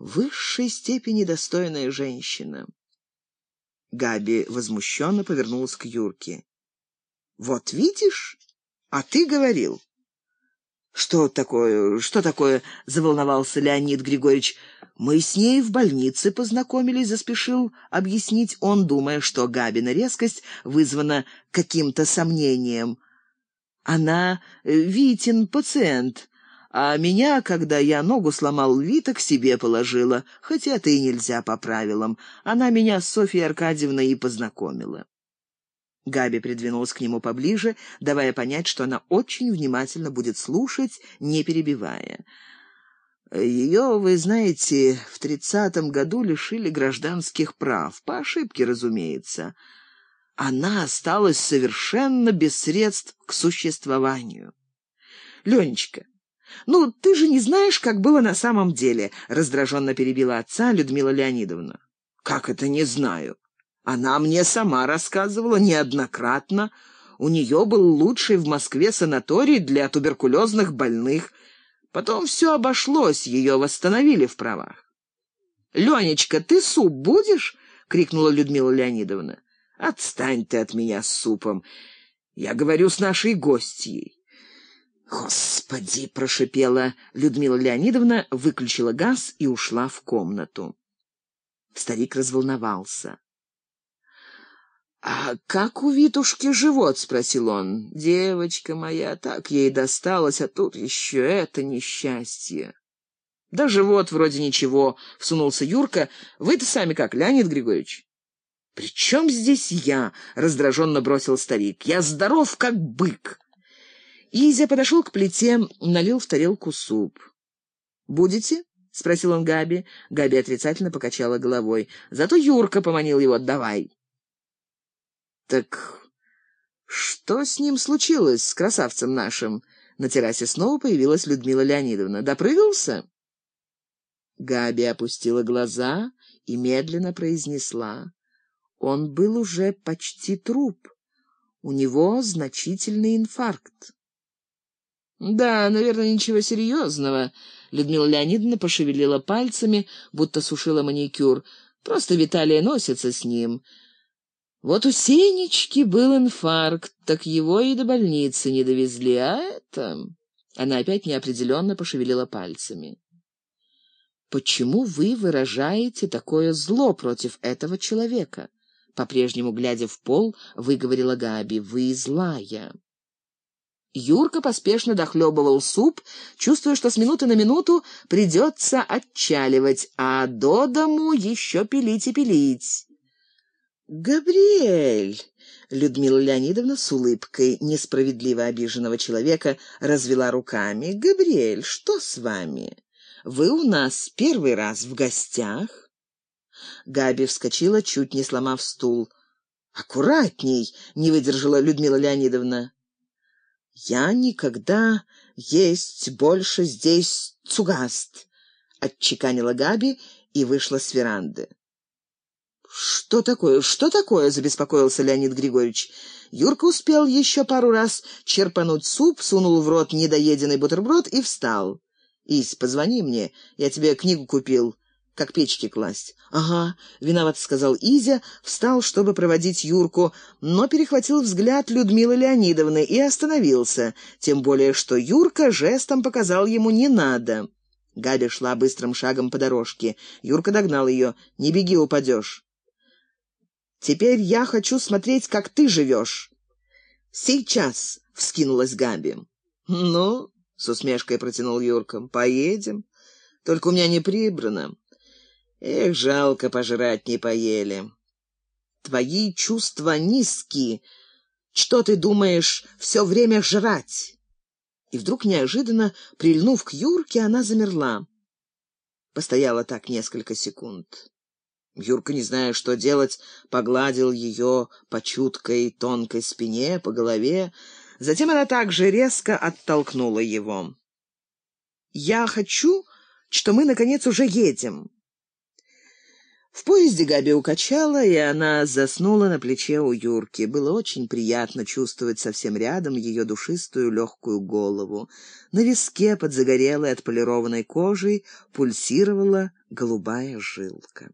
Высшей степени достойная женщина. Габи возмущенно повернулась к Юрке. «Вот видишь? А ты говорил». «Что такое? Что такое?» — заволновался Леонид Григорьевич. «Мы с ней в больнице познакомились», — заспешил объяснить он, думая, что Габина резкость вызвана каким-то сомнением. «Она э, Витин пациент, а меня, когда я ногу сломал, Вита к себе положила, хотя это и нельзя по правилам. Она меня с Софьей Аркадьевной и познакомила». Габи придвинулась к нему поближе, давая понять, что она очень внимательно будет слушать, не перебивая. Ее, вы знаете, в тридцатом году лишили гражданских прав, по ошибке, разумеется. Она осталась совершенно без средств к существованию. Ленечка, ну, ты же не знаешь, как было на самом деле, раздраженно перебила отца Людмила Леонидовна. Как это не знаю? Она мне сама рассказывала неоднократно. У нее был лучший в Москве санаторий для туберкулезных больных. Потом все обошлось, ее восстановили в правах. «Ленечка, ты суп будешь?» — крикнула Людмила Леонидовна. «Отстань ты от меня с супом. Я говорю с нашей гостьей». «Господи!» — прошипела Людмила Леонидовна, выключила газ и ушла в комнату. Старик разволновался. «А как у Витушки живот?» — спросил он. «Девочка моя, так ей досталось, а тут еще это несчастье». «Да живот вроде ничего», — всунулся Юрка. «Вы-то сами как, Леонид Григорьевич?» «При чем здесь я?» — раздраженно бросил старик. «Я здоров, как бык». Изя подошел к плите, налил в тарелку суп. «Будете?» — спросил он Габи. Габи отрицательно покачала головой. Зато Юрка поманил его «давай». «Так что с ним случилось, с красавцем нашим?» На террасе снова появилась Людмила Леонидовна. «Допрыгался?» Габи опустила глаза и медленно произнесла. Он был уже почти труп. У него значительный инфаркт. «Да, наверное, ничего серьезного», — Людмила Леонидовна пошевелила пальцами, будто сушила маникюр. «Просто Виталия носится с ним. Вот у Сенечки был инфаркт, так его и до больницы не довезли, а это...» Она опять неопределенно пошевелила пальцами. «Почему вы выражаете такое зло против этого человека?» По-прежнему, глядя в пол, выговорила Габи. «Вы злая». Юрка поспешно дохлебывал суп, чувствуя, что с минуты на минуту придется отчаливать, а до дому еще пилить и пилить. «Габриэль!» — Людмила Леонидовна с улыбкой несправедливо обиженного человека развела руками. «Габриэль, что с вами? Вы у нас первый раз в гостях?» Габи вскочила, чуть не сломав стул. «Аккуратней!» — не выдержала Людмила Леонидовна. «Я никогда есть больше здесь цугаст», — отчеканила Габи и вышла с веранды. «Что такое? Что такое?» — забеспокоился Леонид Григорьевич. Юрка успел еще пару раз черпануть суп, сунул в рот недоеденный бутерброд и встал. «Ись, позвони мне, я тебе книгу купил, как печки класть». «Ага», — виноват сказал Изя, встал, чтобы проводить Юрку, но перехватил взгляд Людмилы Леонидовны и остановился, тем более что Юрка жестом показал ему «не надо». Габи шла быстрым шагом по дорожке. Юрка догнал ее. «Не беги, упадешь». Теперь я хочу смотреть, как ты живешь». «Сейчас!» — вскинулась Габи. «Ну?» — с усмешкой протянул Юрка. «Поедем? Только у меня не прибрано. Эх, жалко, пожрать не поели. Твои чувства низкие. Что ты думаешь все время жрать?» И вдруг неожиданно, прильнув к Юрке, она замерла. Постояла так несколько секунд. Юрка, не зная, что делать, погладил ее по чуткой тонкой спине, по голове. Затем она также резко оттолкнула его. «Я хочу, что мы, наконец, уже едем». В поезде Габи укачала, и она заснула на плече у Юрки. Было очень приятно чувствовать совсем рядом ее душистую легкую голову. На виске под загорелой отполированной кожей пульсировала голубая жилка.